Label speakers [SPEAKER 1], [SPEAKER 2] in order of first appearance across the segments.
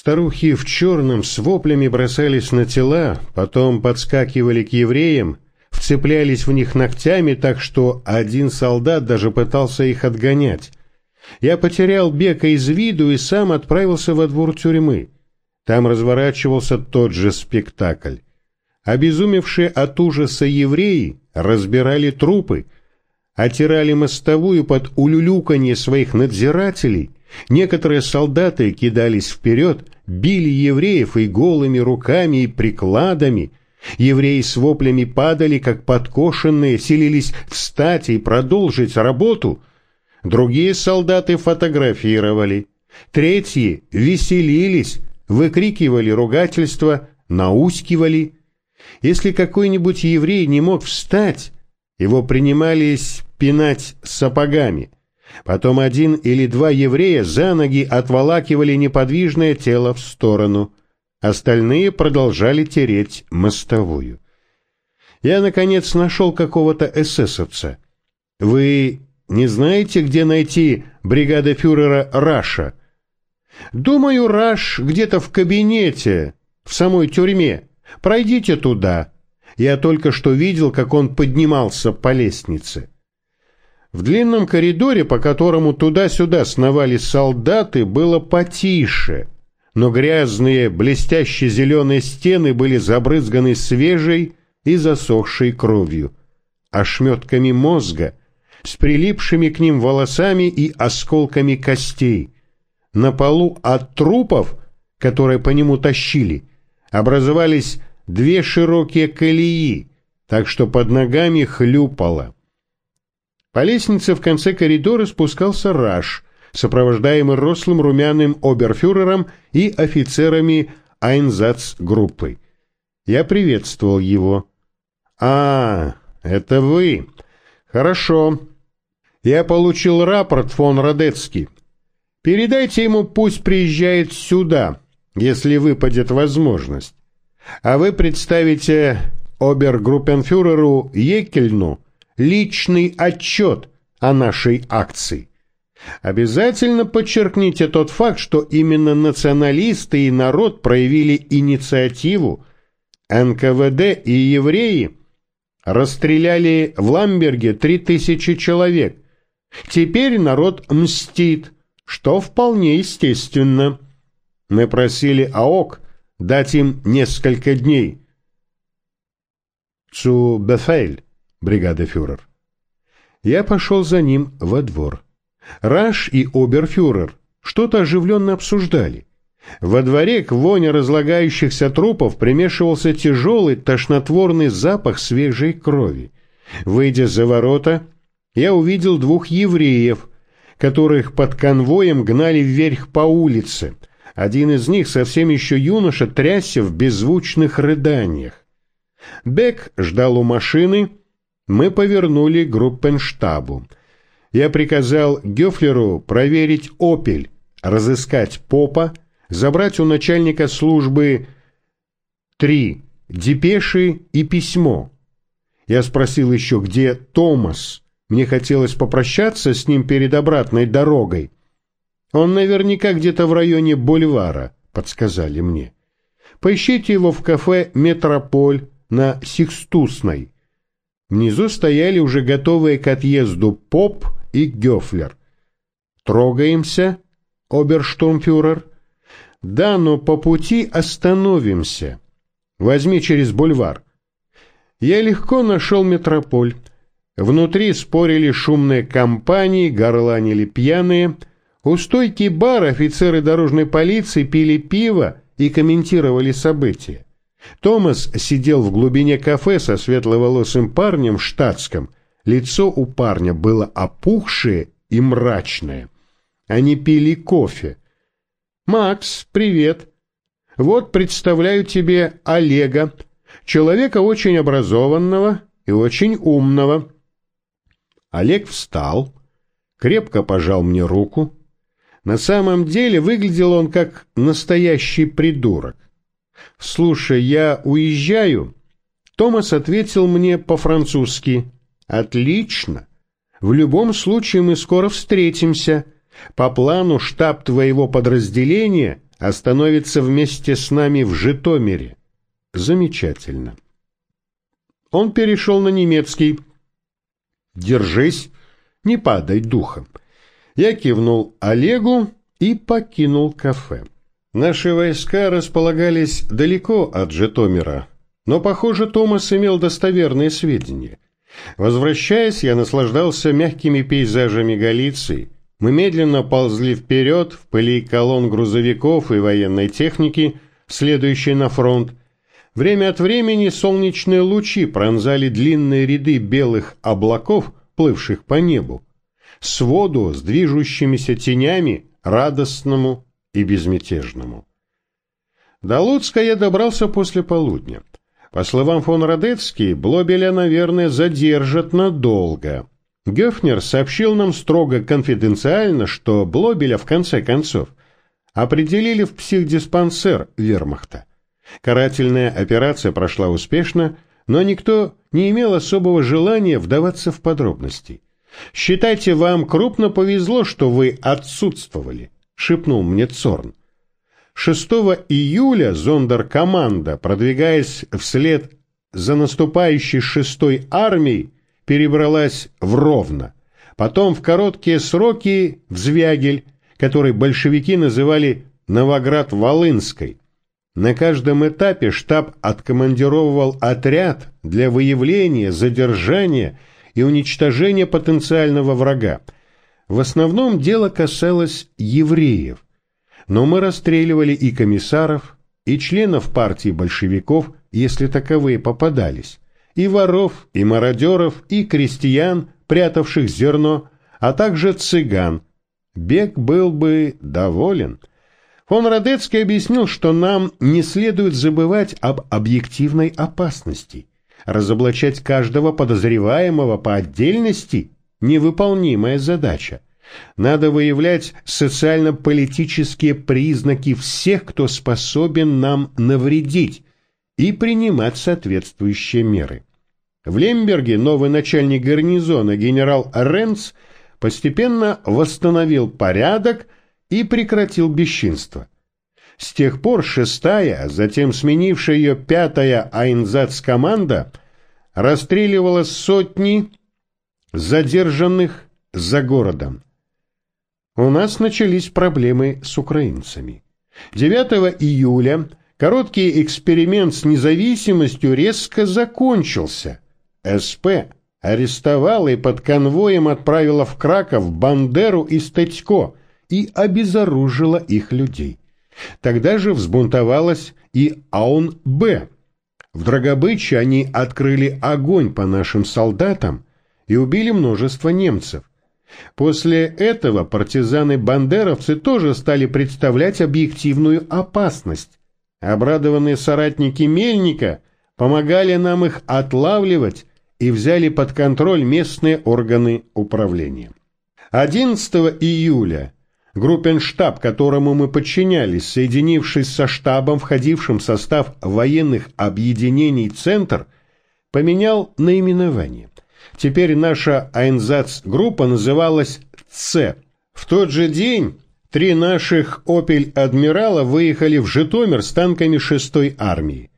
[SPEAKER 1] Старухи в черном с воплями бросались на тела, потом подскакивали к евреям, вцеплялись в них ногтями так, что один солдат даже пытался их отгонять. Я потерял Бека из виду и сам отправился во двор тюрьмы. Там разворачивался тот же спектакль. Обезумевшие от ужаса евреи разбирали трупы, отирали мостовую под улюлюканье своих надзирателей, некоторые солдаты кидались вперед, били евреев и голыми руками и прикладами, евреи с воплями падали, как подкошенные, силились встать и продолжить работу, другие солдаты фотографировали, третьи веселились, выкрикивали ругательства, наускивали. Если какой-нибудь еврей не мог встать, его принимались пинать сапогами. Потом один или два еврея за ноги отволакивали неподвижное тело в сторону. Остальные продолжали тереть мостовую. Я, наконец, нашел какого-то эсэсовца. Вы не знаете, где найти бригада фюрера Раша? Думаю, Раш где-то в кабинете, в самой тюрьме. Пройдите туда. Я только что видел, как он поднимался по лестнице. В длинном коридоре, по которому туда-сюда сновали солдаты, было потише, но грязные, блестящие зеленые стены были забрызганы свежей и засохшей кровью, ошметками мозга, с прилипшими к ним волосами и осколками костей. На полу от трупов, которые по нему тащили, образовались две широкие колеи, так что под ногами хлюпало. По лестнице в конце коридора спускался Раш, сопровождаемый рослым румяным оберфюрером и офицерами Айнзац-группы. Я приветствовал его. «А, это вы. Хорошо. Я получил рапорт, фон Радецкий. Передайте ему, пусть приезжает сюда, если выпадет возможность. А вы представите обергруппенфюреру Екельну личный отчет о нашей акции. Обязательно подчеркните тот факт, что именно националисты и народ проявили инициативу. НКВД и евреи расстреляли в Ламберге три тысячи человек. Теперь народ мстит, что вполне естественно. Мы просили АОК дать им несколько дней. Цу Бефель, бригадефюрер. Я пошел за ним во двор. Раш и оберфюрер что-то оживленно обсуждали. Во дворе к воне разлагающихся трупов примешивался тяжелый тошнотворный запах свежей крови. Выйдя за ворота, я увидел двух евреев, которых под конвоем гнали вверх по улице. Один из них, совсем еще юноша, трясся в беззвучных рыданиях. Бек ждал у машины, мы повернули группенштабу. Я приказал Гёфлеру проверить «Опель», разыскать Попа, забрать у начальника службы три депеши и письмо. Я спросил еще, где Томас. Мне хотелось попрощаться с ним перед обратной дорогой. Он наверняка где-то в районе бульвара, подсказали мне. Поищите его в кафе «Метрополь» на Сикстусной. Внизу стояли уже готовые к отъезду Поп и Гёфлер. «Трогаемся, оберштурмфюрер?» «Да, но по пути остановимся. Возьми через бульвар». Я легко нашел метрополь. Внутри спорили шумные компании, горланили пьяные. У стойки бар офицеры дорожной полиции пили пиво и комментировали события. Томас сидел в глубине кафе со светловолосым парнем в штатском. Лицо у парня было опухшее и мрачное. Они пили кофе. «Макс, привет. Вот представляю тебе Олега, человека очень образованного и очень умного». Олег встал, крепко пожал мне руку. На самом деле выглядел он как настоящий придурок. «Слушай, я уезжаю?» Томас ответил мне по-французски. «Отлично. В любом случае мы скоро встретимся. По плану штаб твоего подразделения остановится вместе с нами в Житомире. Замечательно. Он перешел на немецкий. «Держись, не падай духом». Я кивнул Олегу и покинул кафе. Наши войска располагались далеко от Житомира, но, похоже, Томас имел достоверные сведения. Возвращаясь, я наслаждался мягкими пейзажами Галиции. Мы медленно ползли вперед в пыли колонн грузовиков и военной техники, следующей на фронт, Время от времени солнечные лучи пронзали длинные ряды белых облаков, плывших по небу, своду с движущимися тенями, радостному и безмятежному. До Луцка я добрался после полудня. По словам фон Радецкий, Блобеля, наверное, задержат надолго. Гёфнер сообщил нам строго конфиденциально, что Блобеля, в конце концов, определили в психдиспансер вермахта. Карательная операция прошла успешно, но никто не имел особого желания вдаваться в подробности. «Считайте, вам крупно повезло, что вы отсутствовали», — шепнул мне Цорн. 6 июля зондеркоманда, продвигаясь вслед за наступающей шестой армией, перебралась в Ровно, потом в короткие сроки в Звягель, который большевики называли Новоград-Волынской, на каждом этапе штаб откомандировывал отряд для выявления, задержания и уничтожения потенциального врага. В основном дело касалось евреев, но мы расстреливали и комиссаров, и членов партии большевиков, если таковые попадались, и воров, и мародеров, и крестьян, прятавших зерно, а также цыган. Бег был бы доволен – Фон Радецкий объяснил, что нам не следует забывать об объективной опасности. Разоблачать каждого подозреваемого по отдельности – невыполнимая задача. Надо выявлять социально-политические признаки всех, кто способен нам навредить, и принимать соответствующие меры. В Лемберге новый начальник гарнизона генерал Ренц постепенно восстановил порядок – и прекратил бесчинство. С тех пор шестая, затем сменившая ее пятая Айнзац-команда расстреливала сотни задержанных за городом. У нас начались проблемы с украинцами. 9 июля короткий эксперимент с независимостью резко закончился. СП арестовала и под конвоем отправила в Краков Бандеру и Статько, и обезоружила их людей. Тогда же взбунтовалась и АОН-Б. В Драгобыче они открыли огонь по нашим солдатам и убили множество немцев. После этого партизаны-бандеровцы тоже стали представлять объективную опасность. Обрадованные соратники Мельника помогали нам их отлавливать и взяли под контроль местные органы управления. 11 июля Группенштаб, которому мы подчинялись, соединившись со штабом, входившим в состав военных объединений «Центр», поменял наименование. Теперь наша Айнзац-группа называлась «Ц». В тот же день три наших «Опель-адмирала» выехали в Житомир с танками 6-й армии.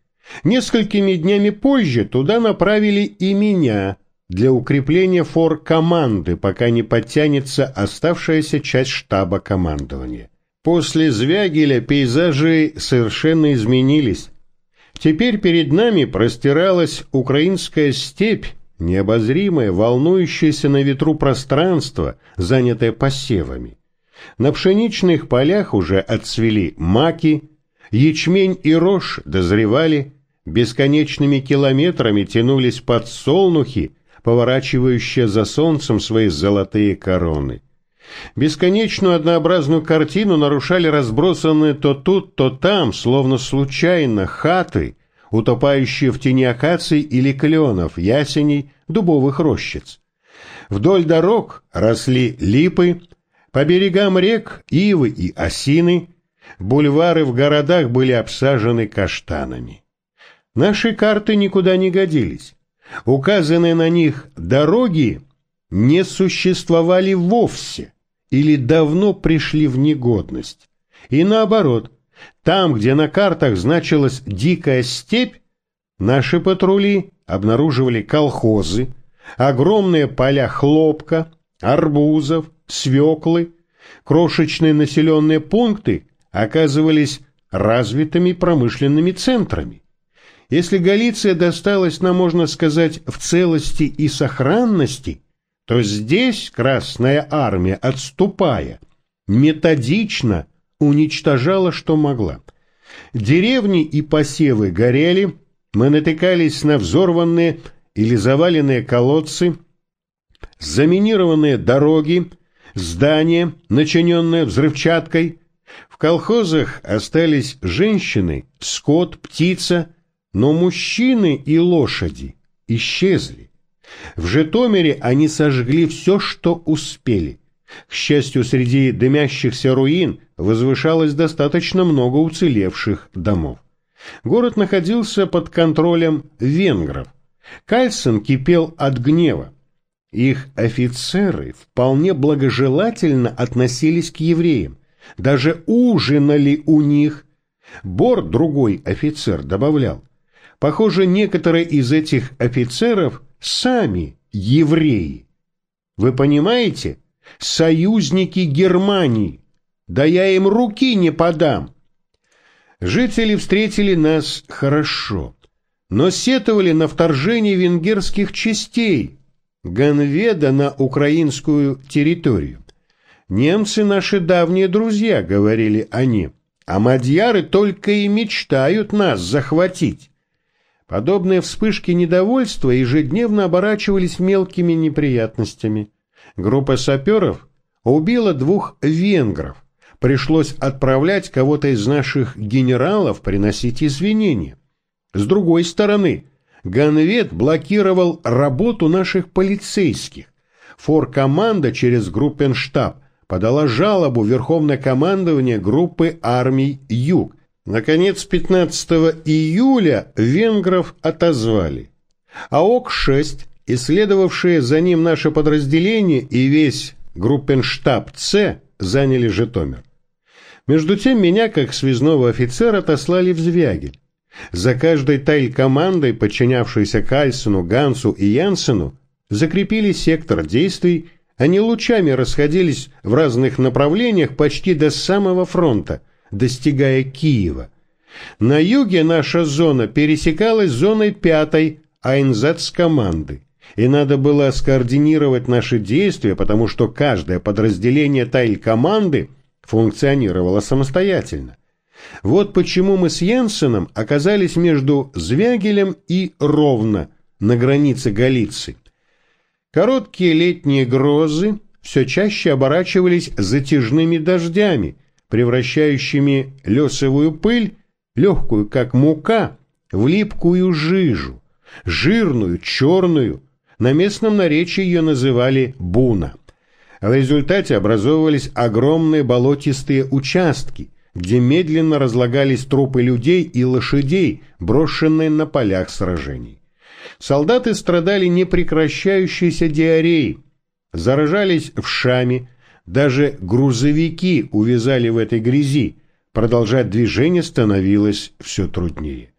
[SPEAKER 1] Несколькими днями позже туда направили и меня, для укрепления фор команды, пока не подтянется оставшаяся часть штаба командования. После Звягеля пейзажи совершенно изменились. Теперь перед нами простиралась украинская степь, необозримое, волнующееся на ветру пространство, занятое посевами. На пшеничных полях уже отцвели маки, ячмень и рожь дозревали, бесконечными километрами тянулись подсолнухи, поворачивающая за солнцем свои золотые короны. Бесконечную однообразную картину нарушали разбросанные то тут, то там, словно случайно, хаты, утопающие в тени акаций или кленов, ясеней, дубовых рощиц. Вдоль дорог росли липы, по берегам рек ивы и осины, бульвары в городах были обсажены каштанами. Наши карты никуда не годились указанные на них дороги не существовали вовсе или давно пришли в негодность. И наоборот, Там, где на картах значилась «дикая степь», наши патрули обнаруживали колхозы, огромные поля хлопка, арбузов, свеклы, крошечные населенные пункты оказывались развитыми промышленными центрами. Если Галиция досталась нам, можно сказать, в целости и сохранности, то здесь Красная Армия, отступая, методично уничтожала, что могла. Деревни и посевы горели, мы натыкались на взорванные или заваленные колодцы, заминированные дороги, здания, начиненные взрывчаткой. В колхозах остались женщины, скот, птица, но мужчины и лошади исчезли. В Житомире они сожгли все, что успели. К счастью, среди дымящихся руин возвышалось достаточно много уцелевших домов. Город находился под контролем венгров. Кальсон кипел от гнева. Их офицеры вполне благожелательно относились к евреям, даже ужинали у них. Бор, другой офицер, добавлял, похоже, некоторые из этих офицеров сами евреи. Вы понимаете? Союзники Германии. Да я им руки не подам. Жители встретили нас хорошо, но сетовали на вторжение венгерских частей, Ганведа на украинскую территорию. «Немцы наши давние друзья», — говорили они, — «а мадьяры только и мечтают нас захватить». Подобные вспышки недовольства ежедневно оборачивались мелкими неприятностями. Группа саперов убила двух венгров. Пришлось отправлять кого-то из наших генералов приносить извинения. С другой стороны, Ганвет блокировал работу наших полицейских. Форкоманда через группенштаб подала жалобу Верховное командование группы армий «Юг». Наконец, 15 июля венгров отозвали. А ОК-6, исследовавшие за ним наше подразделение и весь группенштаб С, заняли Житомир. Между тем меня, как связного офицера, отослали в Звягель. За каждой тайль-командой, подчинявшейся Кальсону, Гансу и Янсену, закрепили сектор действий, они лучами расходились в разных направлениях почти до самого фронта, достигая Киева. На юге наша зона пересекалась зоной пятой АНЗ команды, и надо было скоординировать наши действия, потому что каждое подразделение тайль-команды функционировало самостоятельно. Вот почему мы с Янсеном оказались между Звягелем и Ровно, на границе Галиции. Короткие летние грозы все чаще оборачивались затяжными дождями, превращающими лесовую пыль, легкую как мука, в липкую жижу, жирную, черную, на местном наречии ее называли буна. В результате образовывались огромные болотистые участки – где медленно разлагались трупы людей и лошадей, брошенные на полях сражений. Солдаты страдали непрекращающейся диареей, заражались вшами, даже грузовики увязали в этой грязи, продолжать движение становилось все труднее.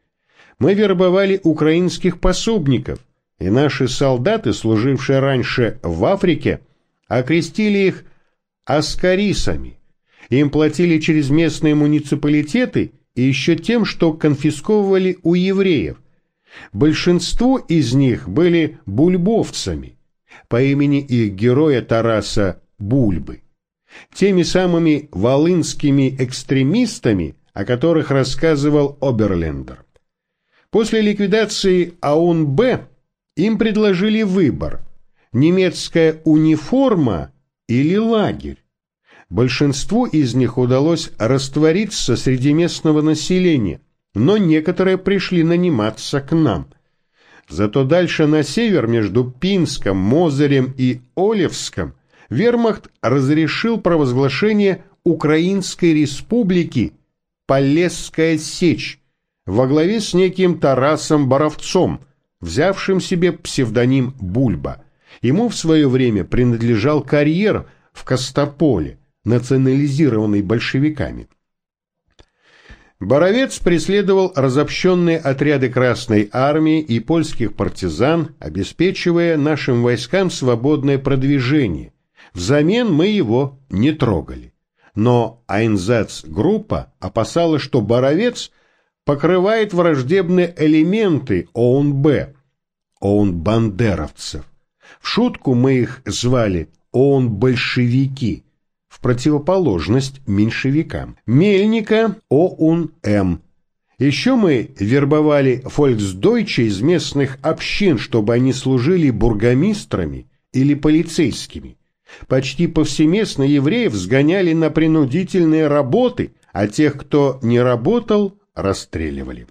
[SPEAKER 1] Мы вербовали украинских пособников, и наши солдаты, служившие раньше в Африке, окрестили их аскарисами – им платили через местные муниципалитеты и еще тем, что конфисковывали у евреев. Большинство из них были бульбовцами по имени их героя Тараса Бульбы. Теми самыми волынскими экстремистами, о которых рассказывал Оберлендер. После ликвидации АУН-Б им предложили выбор – немецкая униформа или лагерь. Большинству из них удалось раствориться среди местного населения, но некоторые пришли наниматься к нам. Зато дальше на север между Пинском, Мозырем и Олевском вермахт разрешил провозглашение Украинской республики Полесская сечь во главе с неким Тарасом Боровцом, взявшим себе псевдоним Бульба. Ему в свое время принадлежал карьер в Костополе национализированный большевиками. Боровец преследовал разобщенные отряды Красной Армии и польских партизан, обеспечивая нашим войскам свободное продвижение. Взамен мы его не трогали. Но Айнзац-группа опасалась, что Боровец покрывает враждебные элементы ОУН-Б, ОУН-бандеровцев. В шутку мы их звали ОУН-большевики – в противоположность меньшевикам. Мельника ОУН-М. Еще мы вербовали фольксдойче из местных общин, чтобы они служили бургомистрами или полицейскими. Почти повсеместно евреев сгоняли на принудительные работы, а тех, кто не работал, расстреливали.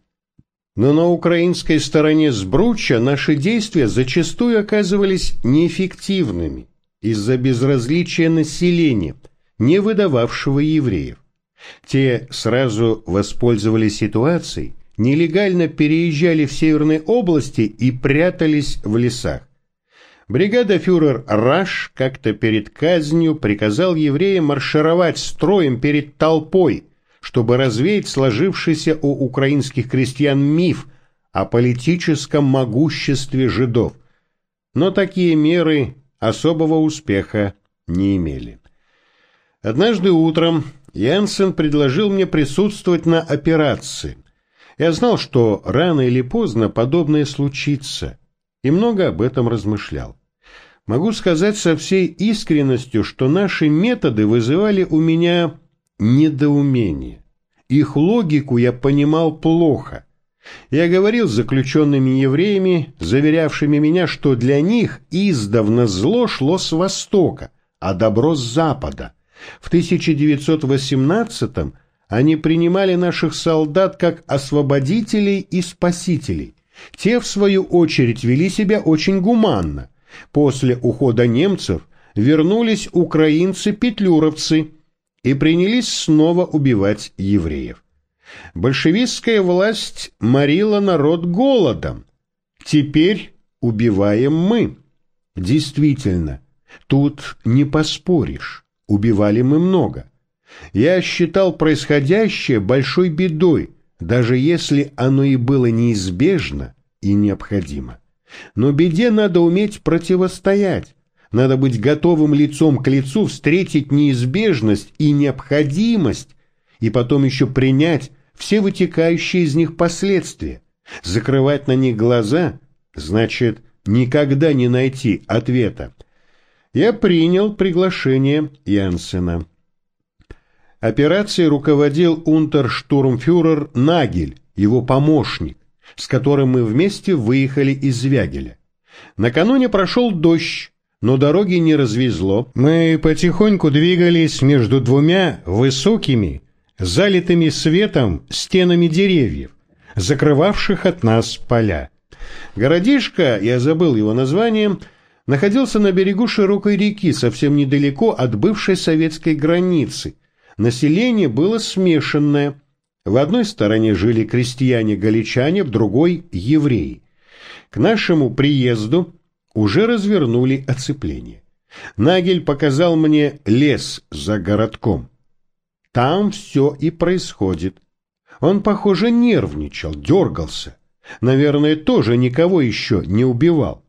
[SPEAKER 1] Но на украинской стороне Сбруча наши действия зачастую оказывались неэффективными из-за безразличия населения – не выдававшего евреев. Те сразу воспользовались ситуацией, нелегально переезжали в северные области и прятались в лесах. Бригада фюрер Раш как-то перед казнью приказал евреям маршировать строем перед толпой, чтобы развеять сложившийся у украинских крестьян миф о политическом могуществе жидов. Но такие меры особого успеха не имели. Однажды утром Янсен предложил мне присутствовать на операции. Я знал, что рано или поздно подобное случится, и много об этом размышлял. Могу сказать со всей искренностью, что наши методы вызывали у меня недоумение. Их логику я понимал плохо. Я говорил с заключенными евреями, заверявшими меня, что для них издавна зло шло с востока, а добро с запада – в 1918-м они принимали наших солдат как освободителей и спасителей. Те, в свою очередь, вели себя очень гуманно. После ухода немцев вернулись украинцы-петлюровцы и принялись снова убивать евреев. Большевистская власть морила народ голодом. Теперь убиваем мы. Действительно, тут не поспоришь. Убивали мы много. Я считал происходящее большой бедой, даже если оно и было неизбежно и необходимо. Но беде надо уметь противостоять. Надо быть готовым лицом к лицу встретить неизбежность и необходимость, и потом еще принять все вытекающие из них последствия. Закрывать на них глаза значит никогда не найти ответа я принял приглашение Янсена. Операцией руководил унтерштурмфюрер Нагель, его помощник, с которым мы вместе выехали из Вягеля. Накануне прошел дождь, но дороги не развезло. Мы потихоньку двигались между двумя высокими, залитыми светом стенами деревьев, закрывавших от нас поля. Городишко, я забыл его название, находился на берегу широкой реки, совсем недалеко от бывшей советской границы. Население было смешанное. В одной стороне жили крестьяне-галичане, в другой – евреи. К нашему приезду уже развернули оцепление. Нагель показал мне лес за городком. Там все и происходит. Он, похоже, нервничал, дергался. Наверное, тоже никого еще не убивал.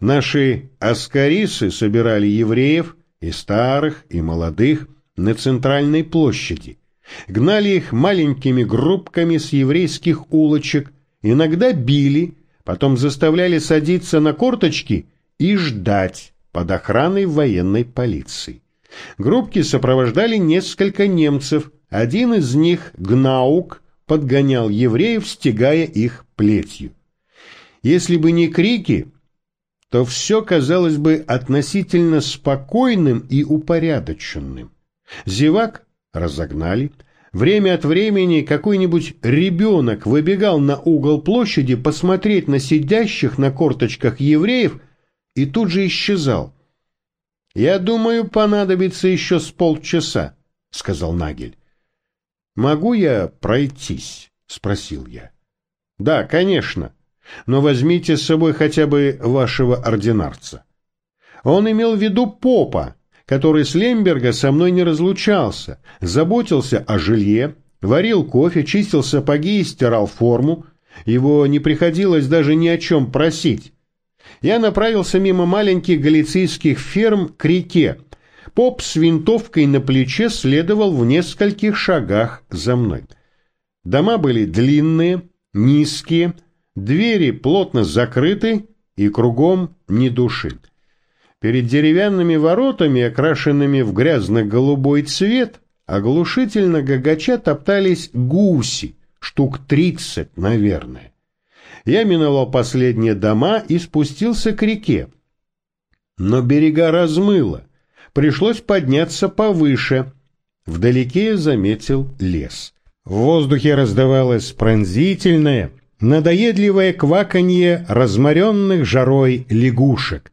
[SPEAKER 1] Наши аскарисы собирали евреев, и старых, и молодых, на центральной площади. Гнали их маленькими группками с еврейских улочек, иногда били, потом заставляли садиться на корточки и ждать под охраной военной полиции. Группки сопровождали несколько немцев, один из них, Гнаук, подгонял евреев, стегая их плетью. Если бы не крики, то все казалось бы относительно спокойным и упорядоченным. Зевак разогнали. Время от времени какой-нибудь ребенок выбегал на угол площади посмотреть на сидящих на корточках евреев и тут же исчезал. «Я думаю, понадобится еще с полчаса», — сказал Нагель. «Могу я пройтись?» — спросил я. «Да, конечно», но возьмите с собой хотя бы вашего ординарца. Он имел в виду попа, который с Лемберга со мной не разлучался, заботился о жилье, варил кофе, чистил сапоги и стирал форму. Его не приходилось даже ни о чем просить. Я направился мимо маленьких галицийских ферм к реке. Поп с винтовкой на плече следовал в нескольких шагах за мной. Дома были длинные, низкие, двери плотно закрыты и кругом ни души. Перед деревянными воротами, окрашенными в грязно-голубой цвет, оглушительно гагача топтались гуси, штук тридцать, наверное. Я миновал последние дома и спустился к реке. Но берега размыло, пришлось подняться повыше. Вдалеке я заметил лес. В воздухе раздавалось пронзительное, надоедливое кваканье разморенных жарой лягушек.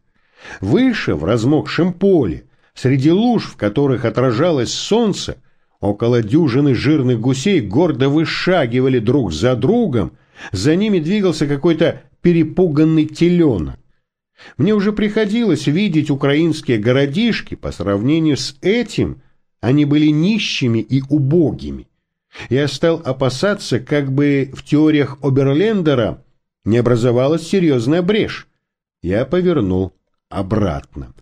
[SPEAKER 1] Выше, в размокшем поле, среди луж, в которых отражалось солнце, около дюжины жирных гусей гордо вышагивали друг за другом, за ними двигался какой-то перепуганный теленок. Мне уже приходилось видеть украинские городишки, по сравнению с этим они были нищими и убогими. Я стал опасаться, как бы в теориях Оберлендера не образовалась серьезная брешь. Я повернул обратно.